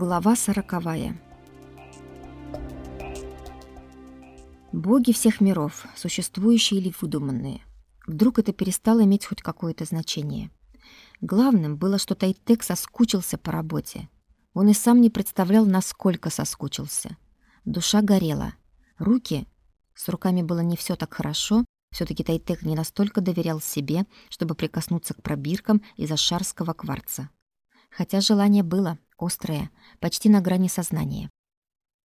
Глава сороковая. Боги всех миров, существующие или выдуманные. Вдруг это перестало иметь хоть какое-то значение. Главным было, что Тайтек соскучился по работе. Он и сам не представлял, насколько соскучился. Душа горела. Руки... С руками было не все так хорошо. все таки Тайтек не настолько доверял себе, чтобы прикоснуться к пробиркам из ашарского кварца. Хотя желание было, острое, почти на грани сознания.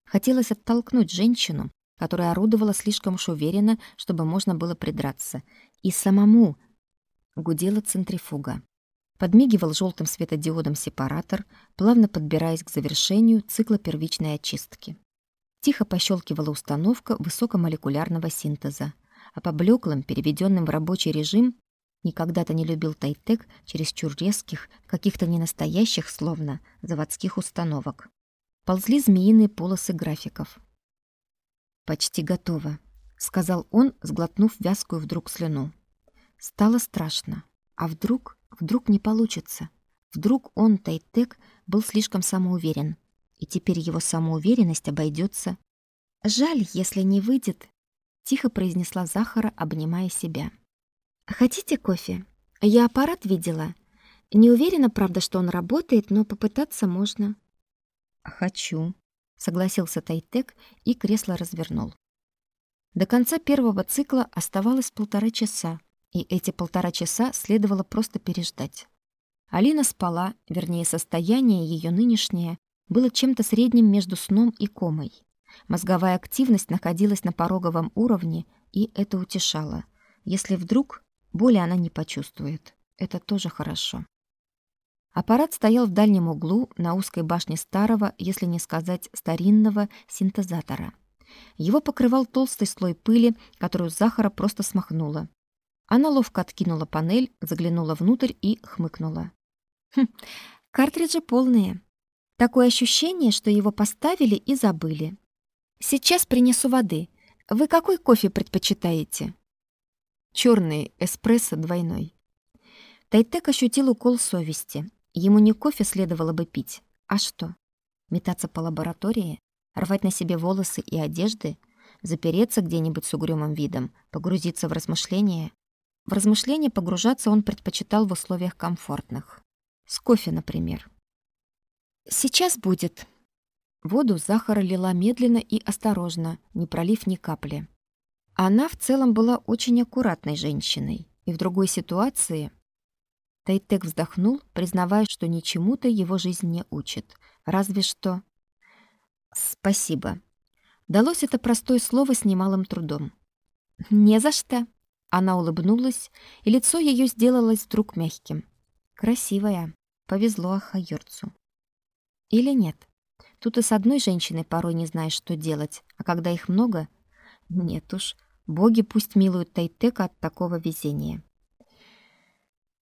Хотелось оттолкнуть женщину, которая орудовала слишком уж уверенно, чтобы можно было придраться, и самому гудела центрифуга. Подмигивал желтым светодиодом сепаратор, плавно подбираясь к завершению цикла первичной очистки. Тихо пощелкивала установка высокомолекулярного синтеза, а по блеклым, переведенным в рабочий режим, Никогда-то не любил Тайтек чересчур резких, каких-то ненастоящих, словно, заводских установок. Ползли змеиные полосы графиков. «Почти готово», — сказал он, сглотнув вязкую вдруг слюну. Стало страшно. А вдруг, вдруг не получится? Вдруг он, Тайтек, был слишком самоуверен, и теперь его самоуверенность обойдется. «Жаль, если не выйдет», — тихо произнесла Захара, обнимая себя. Хотите кофе? Я аппарат видела. Не уверена, правда, что он работает, но попытаться можно. Хочу, согласился Тайтек и кресло развернул. До конца первого цикла оставалось полтора часа, и эти полтора часа следовало просто переждать. Алина спала, вернее, состояние ее нынешнее было чем-то средним между сном и комой. Мозговая активность находилась на пороговом уровне, и это утешало. Если вдруг Боли она не почувствует. Это тоже хорошо. Аппарат стоял в дальнем углу на узкой башне старого, если не сказать старинного, синтезатора. Его покрывал толстый слой пыли, которую Захара просто смахнула. Она ловко откинула панель, заглянула внутрь и хмыкнула. Хм, картриджи полные. Такое ощущение, что его поставили и забыли. Сейчас принесу воды. Вы какой кофе предпочитаете? Черный эспрессо двойной. Тайтек ощутил укол совести. Ему не кофе следовало бы пить, а что? Метаться по лаборатории, рвать на себе волосы и одежды, запереться где-нибудь с угрюмым видом, погрузиться в размышления. В размышления погружаться он предпочитал в условиях комфортных. С кофе, например. Сейчас будет. Воду Захара лила медленно и осторожно, не пролив ни капли. Она в целом была очень аккуратной женщиной, и в другой ситуации Тайтек вздохнул, признавая, что ничему-то его жизнь не учит, разве что Спасибо. Далось это простое слово с немалым трудом. Не за что. Она улыбнулась, и лицо ее сделалось вдруг мягким. Красивая. Повезло Ахайорцу. Или нет? Тут и с одной женщиной порой не знаешь, что делать, а когда их много, нет уж, боги пусть милуют Тайтека от такого везения.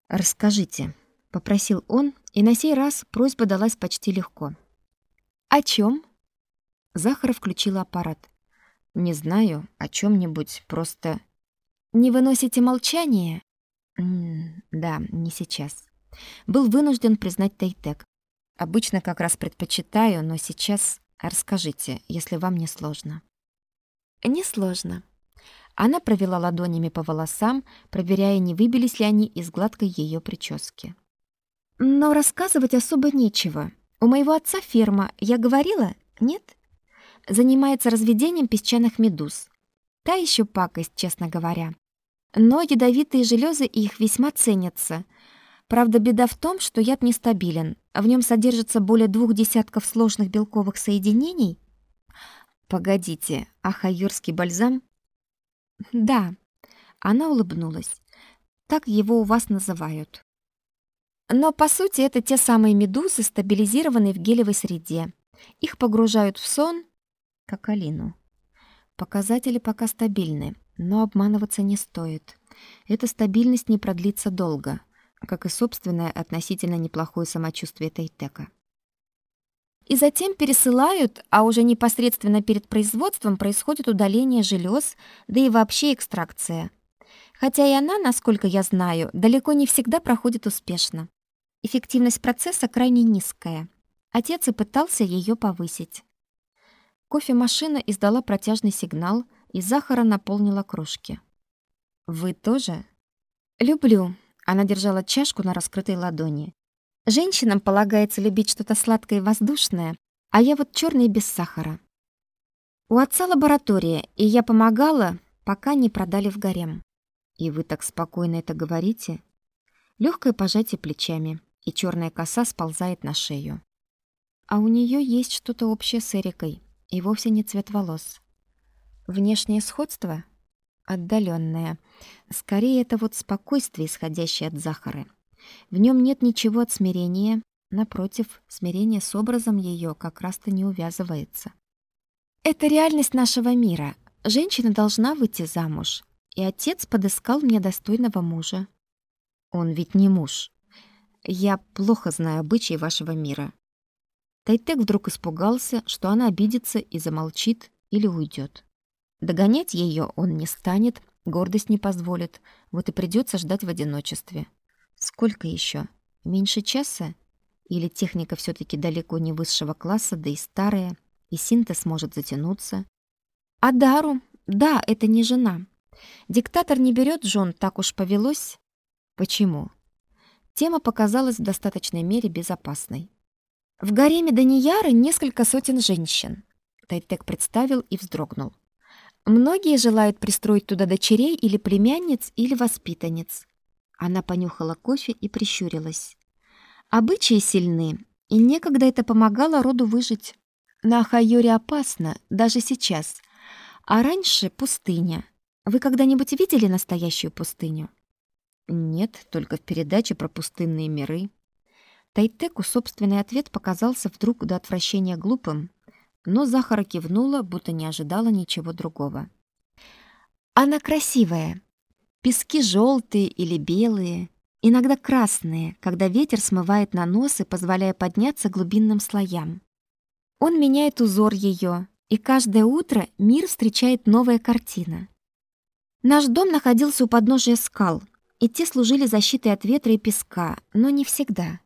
«Расскажите», — попросил он, и на сей раз просьба далась почти легко. «О чем? Захара включила аппарат. «Не знаю, о чем нибудь просто...» «Не выносите молчание?» М «Да, не сейчас». Был вынужден признать Тайтек. Обычно как раз предпочитаю, но сейчас расскажите, если вам не сложно. Несложно. Она провела ладонями по волосам, проверяя, не выбились ли они из гладкой ее прически. Но рассказывать особо нечего. У моего отца ферма, я говорила? Нет? Занимается разведением песчаных медуз. Та еще пакость, честно говоря. Но ядовитые железы их весьма ценятся. Правда, беда в том, что яд нестабилен. В нем содержится более двух десятков сложных белковых соединений, Погодите, а хайорский бальзам? Да. Она улыбнулась. Так его у вас называют. Но по сути это те самые медузы, стабилизированные в гелевой среде. Их погружают в сон, как Алину. Показатели пока стабильны, но обманываться не стоит. Эта стабильность не продлится долго, как и собственное относительно неплохое самочувствие Тайтека и затем пересылают, а уже непосредственно перед производством происходит удаление желез, да и вообще экстракция. Хотя и она, насколько я знаю, далеко не всегда проходит успешно. Эффективность процесса крайне низкая. Отец и пытался ее повысить. Кофемашина издала протяжный сигнал, и Захара наполнила кружки. «Вы тоже?» «Люблю», — она держала чашку на раскрытой ладони. «Женщинам полагается любить что-то сладкое и воздушное, а я вот черный без сахара». У отца лаборатория, и я помогала, пока не продали в гарем. И вы так спокойно это говорите? Легкое пожатие плечами, и черная коса сползает на шею. А у нее есть что-то общее с Эрикой, и вовсе не цвет волос. Внешнее сходство отдаленное. Скорее это вот спокойствие, исходящее от Захары. В нем нет ничего от смирения, напротив, смирение с образом ее как раз-то не увязывается. Это реальность нашего мира. Женщина должна выйти замуж, и отец подыскал мне достойного мужа. Он ведь не муж. Я плохо знаю обычаи вашего мира. Тайтек вдруг испугался, что она обидится и замолчит или уйдет. Догонять ее он не станет, гордость не позволит, вот и придется ждать в одиночестве. Сколько еще? Меньше часа? Или техника все таки далеко не высшего класса, да и старая, и синтез может затянуться? А Дару? Да, это не жена. Диктатор не берет жен, так уж повелось. Почему? Тема показалась в достаточной мере безопасной. В гареме Данияры несколько сотен женщин. Тайтек представил и вздрогнул. Многие желают пристроить туда дочерей или племянниц, или воспитанниц. Она понюхала кофе и прищурилась. Обычаи сильны, и некогда это помогало роду выжить. На Хайоре опасно, даже сейчас. А раньше пустыня. Вы когда-нибудь видели настоящую пустыню? Нет, только в передаче про пустынные миры. Тайтеку собственный ответ показался вдруг до отвращения глупым, но Захара кивнула, будто не ожидала ничего другого. Она красивая. Пески желтые или белые, иногда красные, когда ветер смывает на носы, позволяя подняться глубинным слоям. Он меняет узор ее, и каждое утро мир встречает новая картина. Наш дом находился у подножия скал, и те служили защитой от ветра и песка, но не всегда.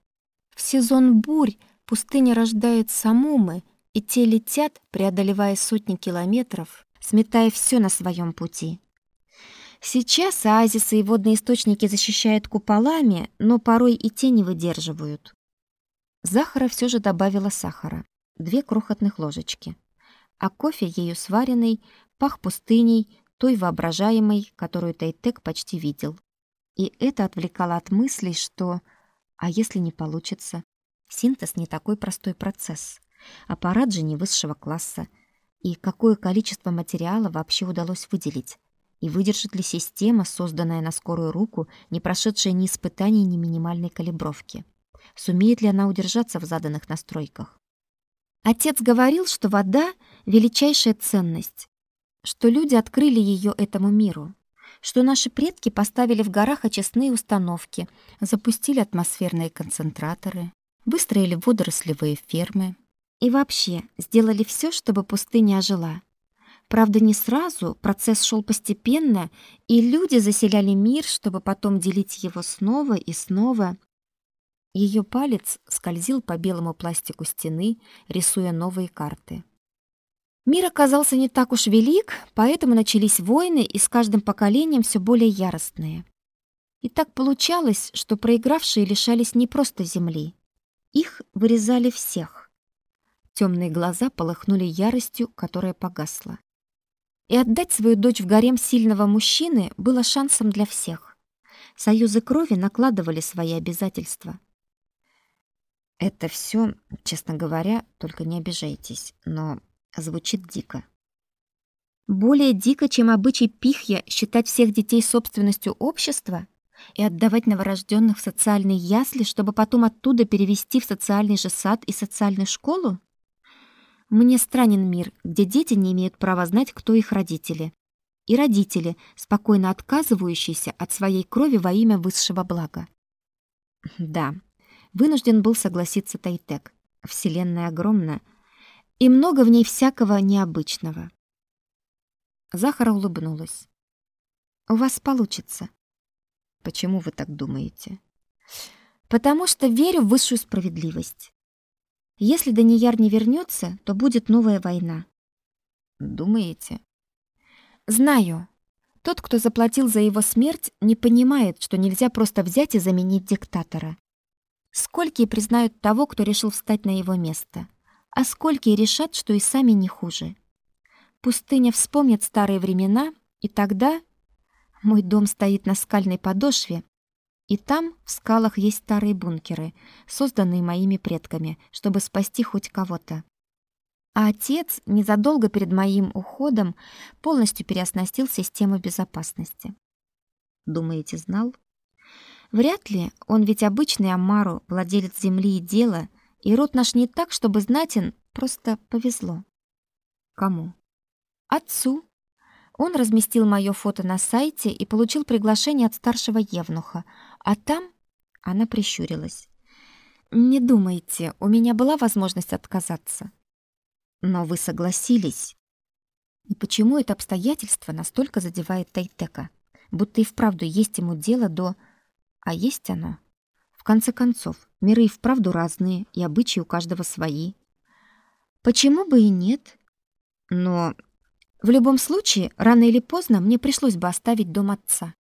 В сезон бурь пустыня рождает самумы, и те летят, преодолевая сотни километров, сметая все на своем пути. Сейчас оазисы и водные источники защищают куполами, но порой и те не выдерживают. Захара все же добавила сахара, две крохотных ложечки. А кофе ею сваренный пах пустыней, той воображаемой, которую Тайтек почти видел. И это отвлекало от мыслей, что а если не получится? Синтез не такой простой процесс. Аппарат же не высшего класса. И какое количество материала вообще удалось выделить? И выдержит ли система, созданная на скорую руку, не прошедшая ни испытаний, ни минимальной калибровки? Сумеет ли она удержаться в заданных настройках? Отец говорил, что вода — величайшая ценность, что люди открыли ее этому миру, что наши предки поставили в горах очистные установки, запустили атмосферные концентраторы, выстроили водорослевые фермы, и вообще, сделали все, чтобы пустыня ожила. Правда, не сразу, процесс шел постепенно, и люди заселяли мир, чтобы потом делить его снова и снова. Ее палец скользил по белому пластику стены, рисуя новые карты. Мир оказался не так уж велик, поэтому начались войны, и с каждым поколением все более яростные. И так получалось, что проигравшие лишались не просто земли. Их вырезали всех. Темные глаза полыхнули яростью, которая погасла. И отдать свою дочь в гарем сильного мужчины было шансом для всех. Союзы крови накладывали свои обязательства. Это все, честно говоря, только не обижайтесь, но звучит дико. Более дико, чем обычай пихья считать всех детей собственностью общества и отдавать новорожденных в социальные ясли, чтобы потом оттуда перевести в социальный же сад и социальную школу? Мне странен мир, где дети не имеют права знать, кто их родители. И родители, спокойно отказывающиеся от своей крови во имя высшего блага. Да, вынужден был согласиться Тайтек. Вселенная огромна, и много в ней всякого необычного. Захара улыбнулась. У вас получится. Почему вы так думаете? Потому что верю в высшую справедливость. Если Данияр не вернется, то будет новая война. Думаете? Знаю. Тот, кто заплатил за его смерть, не понимает, что нельзя просто взять и заменить диктатора. Сколькие признают того, кто решил встать на его место, а сколькие решат, что и сами не хуже. Пустыня вспомнит старые времена, и тогда мой дом стоит на скальной подошве, и там, в скалах, есть старые бункеры, созданные моими предками, чтобы спасти хоть кого-то. А отец незадолго перед моим уходом полностью переоснастил систему безопасности. Думаете, знал? Вряд ли, он ведь обычный Амару, владелец земли и дела, и род наш не так, чтобы знатен, просто повезло. Кому? Отцу. Он разместил моё фото на сайте и получил приглашение от старшего евнуха, а там она прищурилась. Не думайте, у меня была возможность отказаться. Но вы согласились. И почему это обстоятельство настолько задевает Тайтека? Будто и вправду есть ему дело до... А есть оно? В конце концов, миры и вправду разные, и обычаи у каждого свои. Почему бы и нет? Но в любом случае, рано или поздно мне пришлось бы оставить дом отца.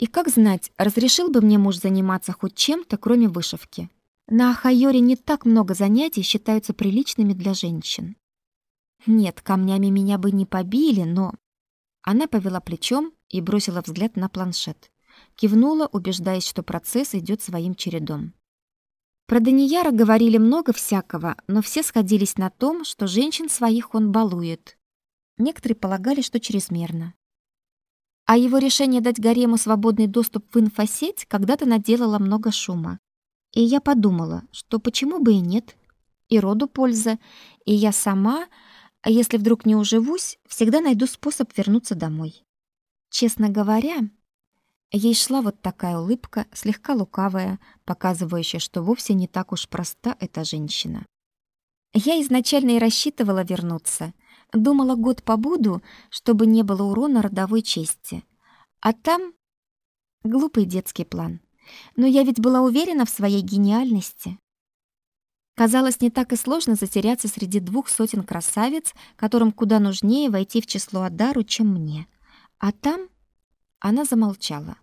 И как знать, разрешил бы мне муж заниматься хоть чем-то, кроме вышивки. На Ахайоре не так много занятий считаются приличными для женщин. Нет, камнями меня бы не побили, но... Она повела плечом и бросила взгляд на планшет. Кивнула, убеждаясь, что процесс идет своим чередом. Про Данияра говорили много всякого, но все сходились на том, что женщин своих он балует. Некоторые полагали, что чрезмерно. А его решение дать гарему свободный доступ в инфосеть когда-то наделало много шума. И я подумала, что почему бы и нет? И роду польза, и я сама а если вдруг не уживусь, всегда найду способ вернуться домой. Честно говоря, ей шла вот такая улыбка, слегка лукавая, показывающая, что вовсе не так уж проста эта женщина. Я изначально и рассчитывала вернуться. Думала, год побуду, чтобы не было урона родовой чести. А там глупый детский план. Но я ведь была уверена в своей гениальности. Казалось, не так и сложно затеряться среди двух сотен красавиц, которым куда нужнее войти в число Адару, чем мне. А там она замолчала.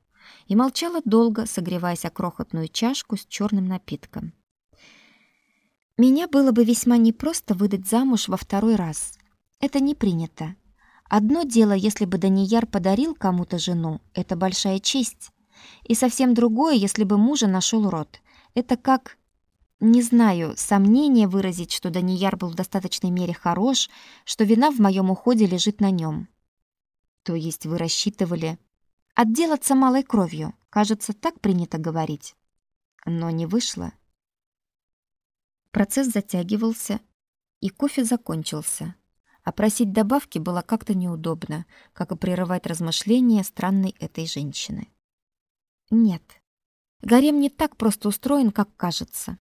И молчала долго, согреваясь о крохотную чашку с черным напитком. Меня было бы весьма непросто выдать замуж во второй раз. Это не принято. Одно дело, если бы Данияр подарил кому-то жену, это большая честь. И совсем другое, если бы мужа нашел род. Это как не знаю, сомнение выразить, что Данияр был в достаточной мере хорош, что вина в моем уходе лежит на нем. То есть вы рассчитывали отделаться малой кровью, кажется, так принято говорить. Но не вышло. Процесс затягивался, и кофе закончился. А просить добавки было как-то неудобно, как и прерывать размышления странной этой женщины. Нет. Гарем не так просто устроен, как кажется.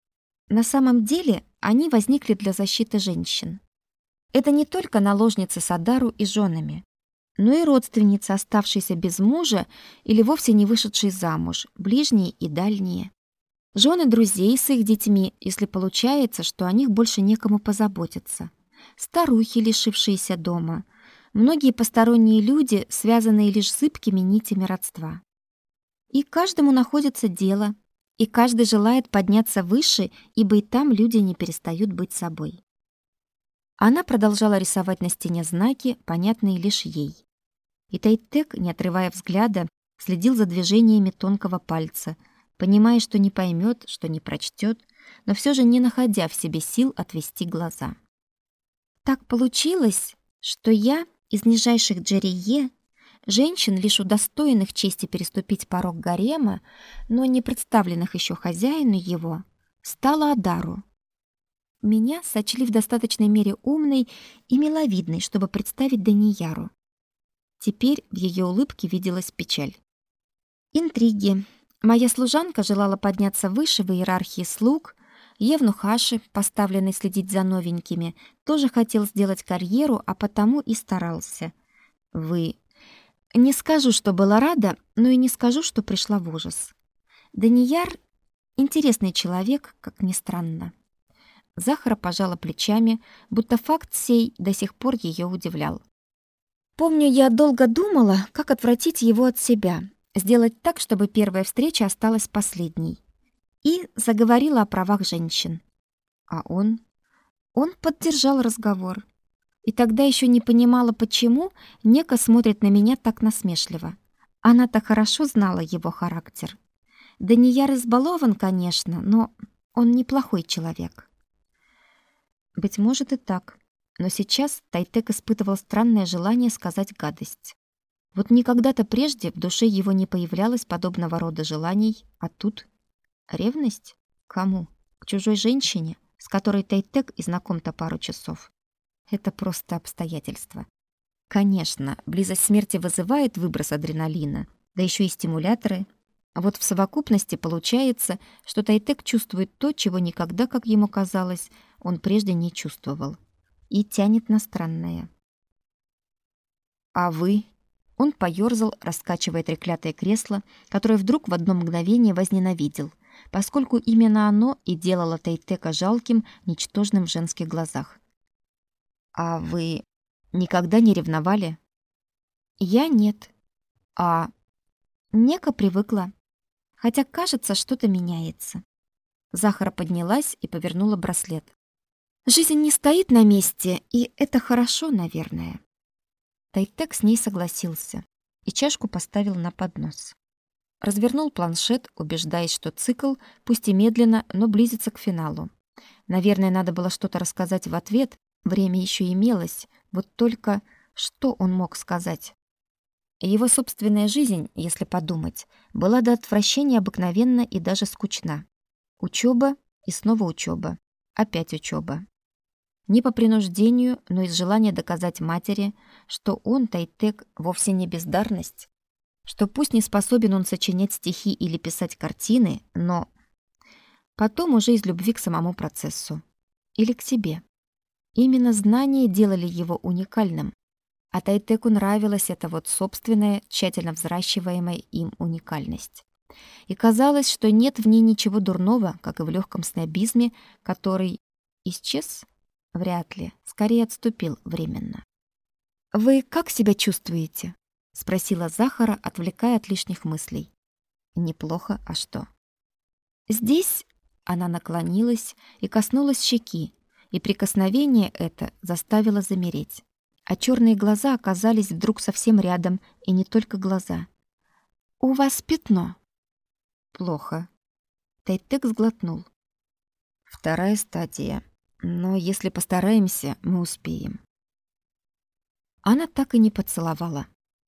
На самом деле они возникли для защиты женщин. Это не только наложницы Садару и женами, но и родственницы, оставшиеся без мужа или вовсе не вышедшие замуж, ближние и дальние. Жены друзей с их детьми, если получается, что о них больше некому позаботиться. Старухи, лишившиеся дома. Многие посторонние люди, связанные лишь зыбкими нитями родства. И каждому находится дело, и каждый желает подняться выше, ибо и там люди не перестают быть собой. Она продолжала рисовать на стене знаки, понятные лишь ей. И Тайтек, не отрывая взгляда, следил за движениями тонкого пальца, понимая, что не поймет, что не прочтет, но все же не находя в себе сил отвести глаза. Так получилось, что я из нижайших Джерие Женщин, лишь удостоенных чести переступить порог гарема, но не представленных еще хозяину его, стало Адару. Меня сочли в достаточной мере умной и миловидной, чтобы представить Данияру. Теперь в ее улыбке виделась печаль. Интриги. Моя служанка желала подняться выше в иерархии слуг, Евнух поставленный следить за новенькими, тоже хотел сделать карьеру, а потому и старался. Вы не скажу, что была рада, но и не скажу, что пришла в ужас. Данияр — интересный человек, как ни странно. Захара пожала плечами, будто факт сей до сих пор ее удивлял. Помню, я долго думала, как отвратить его от себя, сделать так, чтобы первая встреча осталась последней. И заговорила о правах женщин. А он? Он поддержал разговор. И тогда еще не понимала, почему Нека смотрит на меня так насмешливо. Она так хорошо знала его характер. Данияр избалован, конечно, но он неплохой человек. Быть может и так. Но сейчас Тайтек испытывал странное желание сказать гадость. Вот никогда-то прежде в душе его не появлялось подобного рода желаний, а тут ревность кому? К чужой женщине, с которой Тайтек и знаком-то пару часов. Это просто обстоятельства. Конечно, близость смерти вызывает выброс адреналина, да еще и стимуляторы. А вот в совокупности получается, что Тайтек чувствует то, чего никогда, как ему казалось, он прежде не чувствовал и тянет на странное. «А вы?» Он поёрзал, раскачивая треклятое кресло, которое вдруг в одно мгновение возненавидел, поскольку именно оно и делало Тайтека жалким, ничтожным в женских глазах. «А вы никогда не ревновали?» «Я нет. А Нека привыкла. Хотя, кажется, что-то меняется». Захара поднялась и повернула браслет. Жизнь не стоит на месте, и это хорошо, наверное. Тайтек с ней согласился и чашку поставил на поднос. Развернул планшет, убеждаясь, что цикл, пусть и медленно, но близится к финалу. Наверное, надо было что-то рассказать в ответ, время еще имелось, вот только что он мог сказать? Его собственная жизнь, если подумать, была до отвращения обыкновенна и даже скучна. Учеба и снова учеба, опять учеба. Не по принуждению, но из желания доказать матери, что он, Тайтек, вовсе не бездарность, что пусть не способен он сочинять стихи или писать картины, но потом уже из любви к самому процессу или к себе. Именно знания делали его уникальным, а Тайтеку нравилась эта вот собственная, тщательно взращиваемая им уникальность. И казалось, что нет в ней ничего дурного, как и в легком снобизме, который исчез Вряд ли, скорее отступил временно. Вы как себя чувствуете? Спросила Захара, отвлекая от лишних мыслей. Неплохо, а что? Здесь она наклонилась и коснулась щеки, и прикосновение это заставило замереть. А черные глаза оказались вдруг совсем рядом, и не только глаза. У вас пятно. Плохо. Тайтек сглотнул. Вторая стадия. Но если постараемся, мы успеем. Она так и не поцеловала.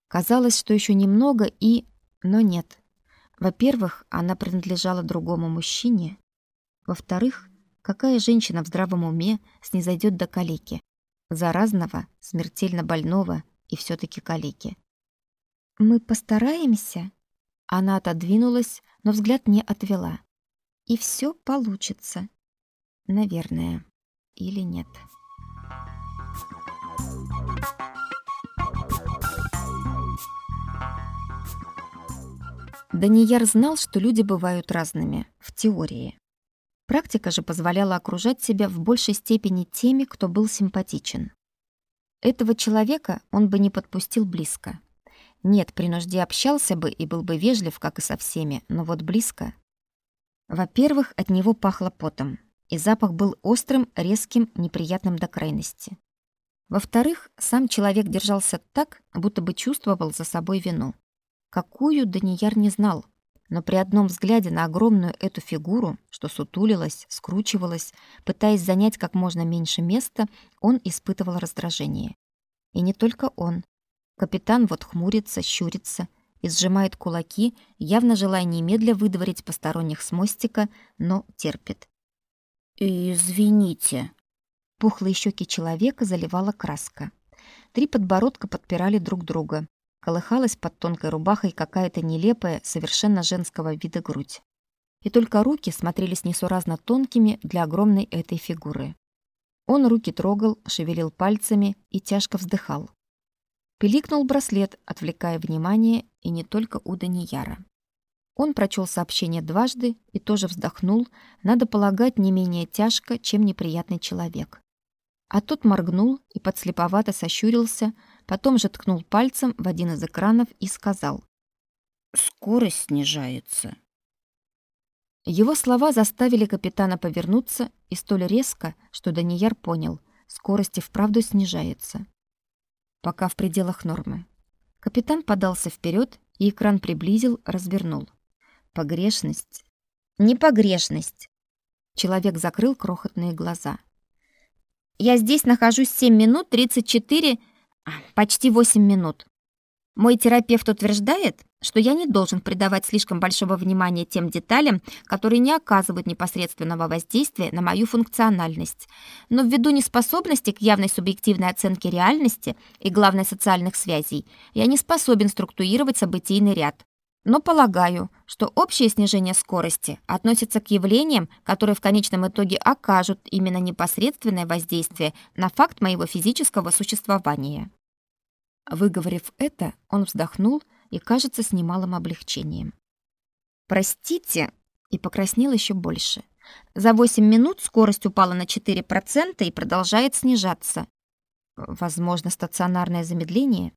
Казалось, что еще немного и... Но нет. Во-первых, она принадлежала другому мужчине. Во-вторых, какая женщина в здравом уме снизойдет до калеки? Заразного, смертельно больного и все таки калеки. «Мы постараемся?» Она отодвинулась, но взгляд не отвела. «И все получится. Наверное» или нет. Данияр знал, что люди бывают разными, в теории. Практика же позволяла окружать себя в большей степени теми, кто был симпатичен. Этого человека он бы не подпустил близко. Нет, при нужде общался бы и был бы вежлив, как и со всеми, но вот близко. Во-первых, от него пахло потом и запах был острым, резким, неприятным до крайности. Во-вторых, сам человек держался так, будто бы чувствовал за собой вину. Какую Данияр не знал, но при одном взгляде на огромную эту фигуру, что сутулилась, скручивалась, пытаясь занять как можно меньше места, он испытывал раздражение. И не только он. Капитан вот хмурится, щурится и сжимает кулаки, явно желая немедля выдворить посторонних с мостика, но терпит. «Извините». Пухлые щеки человека заливала краска. Три подбородка подпирали друг друга. Колыхалась под тонкой рубахой какая-то нелепая, совершенно женского вида грудь. И только руки смотрелись несуразно тонкими для огромной этой фигуры. Он руки трогал, шевелил пальцами и тяжко вздыхал. Пиликнул браслет, отвлекая внимание, и не только у Данияра. Он прочел сообщение дважды и тоже вздохнул, надо полагать, не менее тяжко, чем неприятный человек. А тот моргнул и подслеповато сощурился, потом же ткнул пальцем в один из экранов и сказал. «Скорость снижается». Его слова заставили капитана повернуться и столь резко, что Данияр понял, скорость и вправду снижается. Пока в пределах нормы. Капитан подался вперед, и экран приблизил, развернул. Погрешность. Не погрешность. Человек закрыл крохотные глаза. Я здесь нахожусь 7 минут 34, а, почти 8 минут. Мой терапевт утверждает, что я не должен придавать слишком большого внимания тем деталям, которые не оказывают непосредственного воздействия на мою функциональность. Но ввиду неспособности к явной субъективной оценке реальности и, главной социальных связей, я не способен структурировать событийный ряд. Но полагаю, что общее снижение скорости относится к явлениям, которые в конечном итоге окажут именно непосредственное воздействие на факт моего физического существования. Выговорив это, он вздохнул и, кажется, с немалым облегчением. «Простите», и покраснел еще больше. За 8 минут скорость упала на 4% и продолжает снижаться. Возможно, стационарное замедление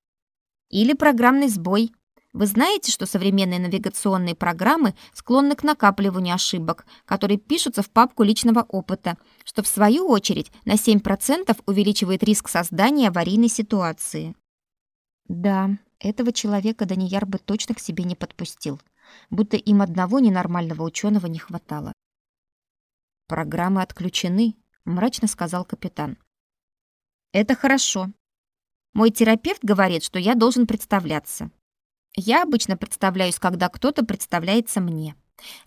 или программный сбой, вы знаете, что современные навигационные программы склонны к накапливанию ошибок, которые пишутся в папку личного опыта, что в свою очередь на 7% увеличивает риск создания аварийной ситуации. Да, этого человека Данияр бы точно к себе не подпустил, будто им одного ненормального ученого не хватало. Программы отключены, мрачно сказал капитан. Это хорошо. Мой терапевт говорит, что я должен представляться. Я обычно представляюсь, когда кто-то представляется мне.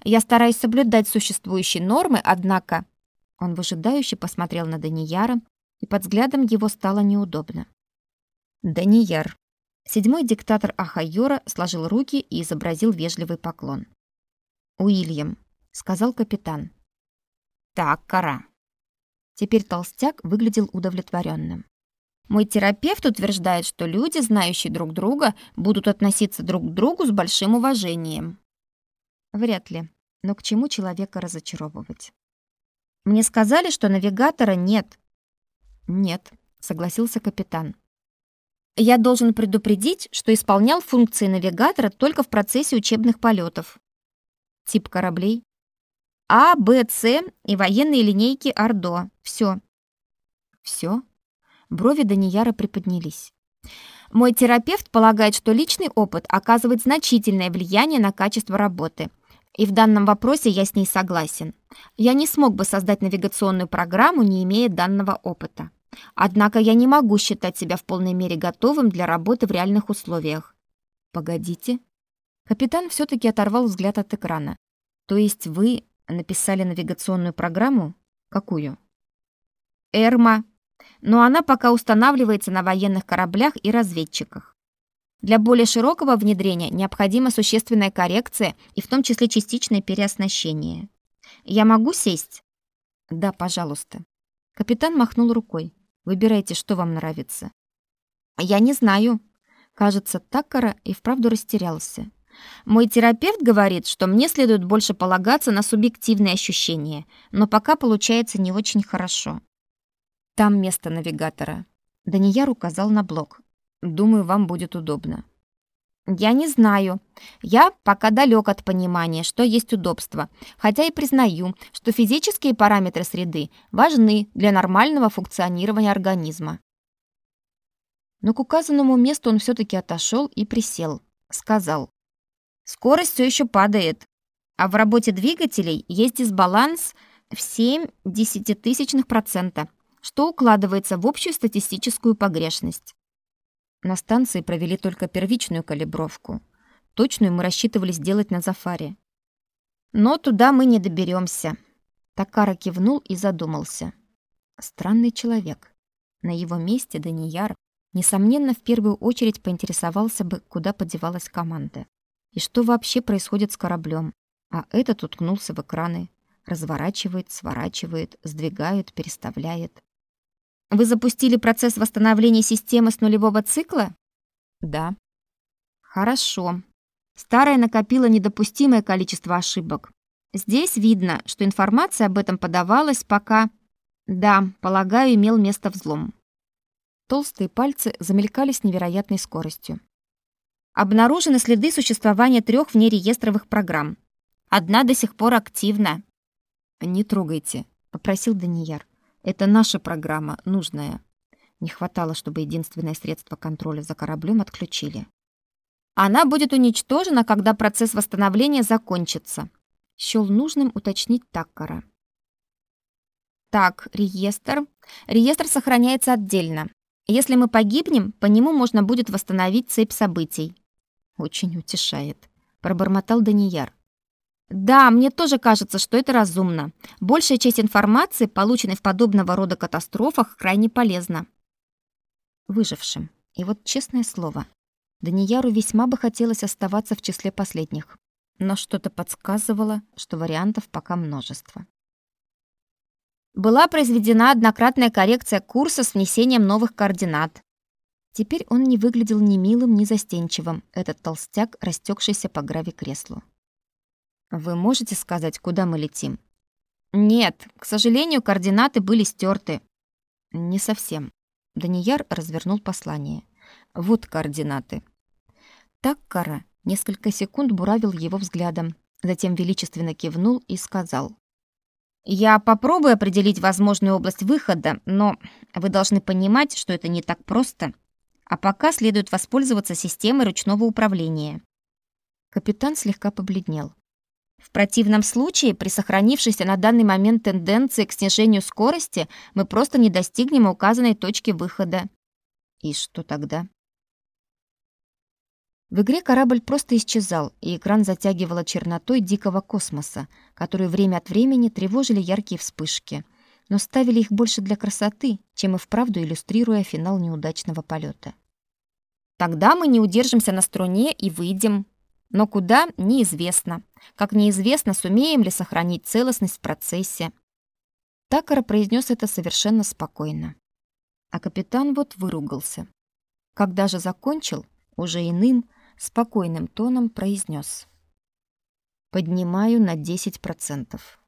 Я стараюсь соблюдать существующие нормы, однако он выжидающе посмотрел на Данияра, и под взглядом его стало неудобно. Данияр. Седьмой диктатор Ахайора сложил руки и изобразил вежливый поклон. Уильям, сказал капитан. Так, кара. Теперь толстяк выглядел удовлетворенным. Мой терапевт утверждает, что люди, знающие друг друга, будут относиться друг к другу с большим уважением. Вряд ли. Но к чему человека разочаровывать? Мне сказали, что навигатора нет. Нет, согласился капитан. Я должен предупредить, что исполнял функции навигатора только в процессе учебных полетов. Тип кораблей А, Б, С и военные линейки Ордо. Все. Все. Брови Данияра приподнялись. Мой терапевт полагает, что личный опыт оказывает значительное влияние на качество работы. И в данном вопросе я с ней согласен. Я не смог бы создать навигационную программу, не имея данного опыта. Однако я не могу считать себя в полной мере готовым для работы в реальных условиях. Погодите. Капитан все таки оторвал взгляд от экрана. То есть вы написали навигационную программу? Какую? Эрма, но она пока устанавливается на военных кораблях и разведчиках. Для более широкого внедрения необходима существенная коррекция и в том числе частичное переоснащение. Я могу сесть? Да, пожалуйста. Капитан махнул рукой. Выбирайте, что вам нравится. Я не знаю. Кажется, Такара и вправду растерялся. Мой терапевт говорит, что мне следует больше полагаться на субъективные ощущения, но пока получается не очень хорошо. Там место навигатора. Данияр указал на блок. Думаю, вам будет удобно. Я не знаю. Я пока далек от понимания, что есть удобство, хотя и признаю, что физические параметры среды важны для нормального функционирования организма. Но к указанному месту он все таки отошел и присел. Сказал: "Скорость все еще падает, а в работе двигателей есть дисбаланс в 7 десятитысячных процента что укладывается в общую статистическую погрешность. На станции провели только первичную калибровку. Точную мы рассчитывали сделать на Зафаре. Но туда мы не доберемся. Такара кивнул и задумался. Странный человек. На его месте Данияр, несомненно, в первую очередь поинтересовался бы, куда подевалась команда. И что вообще происходит с кораблем. А этот уткнулся в экраны. Разворачивает, сворачивает, сдвигает, переставляет. Вы запустили процесс восстановления системы с нулевого цикла? Да. Хорошо. Старая накопила недопустимое количество ошибок. Здесь видно, что информация об этом подавалась, пока... Да, полагаю, имел место взлом. Толстые пальцы замелькали с невероятной скоростью. Обнаружены следы существования трех внереестровых программ. Одна до сих пор активна. «Не трогайте», — попросил Данияр. «Это наша программа, нужная». Не хватало, чтобы единственное средство контроля за кораблем отключили. «Она будет уничтожена, когда процесс восстановления закончится», — счёл нужным уточнить Таккара. «Так, реестр. Реестр сохраняется отдельно. Если мы погибнем, по нему можно будет восстановить цепь событий». «Очень утешает», — пробормотал Данияр. Да, мне тоже кажется, что это разумно. Большая часть информации, полученной в подобного рода катастрофах, крайне полезна. Выжившим. И вот честное слово, Данияру весьма бы хотелось оставаться в числе последних. Но что-то подсказывало, что вариантов пока множество. Была произведена однократная коррекция курса с внесением новых координат. Теперь он не выглядел ни милым, ни застенчивым, этот толстяк, растекшийся по грави-креслу. Вы можете сказать, куда мы летим? Нет, к сожалению, координаты были стерты. Не совсем. Данияр развернул послание. Вот координаты. Так Кара несколько секунд буравил его взглядом, затем величественно кивнул и сказал: я попробую определить возможную область выхода, но вы должны понимать, что это не так просто. А пока следует воспользоваться системой ручного управления. Капитан слегка побледнел. В противном случае, при сохранившейся на данный момент тенденции к снижению скорости, мы просто не достигнем указанной точки выхода. И что тогда? В игре корабль просто исчезал, и экран затягивало чернотой дикого космоса, которую время от времени тревожили яркие вспышки, но ставили их больше для красоты, чем и вправду иллюстрируя финал неудачного полета. Тогда мы не удержимся на струне и выйдем, но куда — неизвестно. Как неизвестно, сумеем ли сохранить целостность в процессе. Такара произнес это совершенно спокойно. А капитан вот выругался. Когда же закончил, уже иным, спокойным тоном произнес. «Поднимаю на 10%.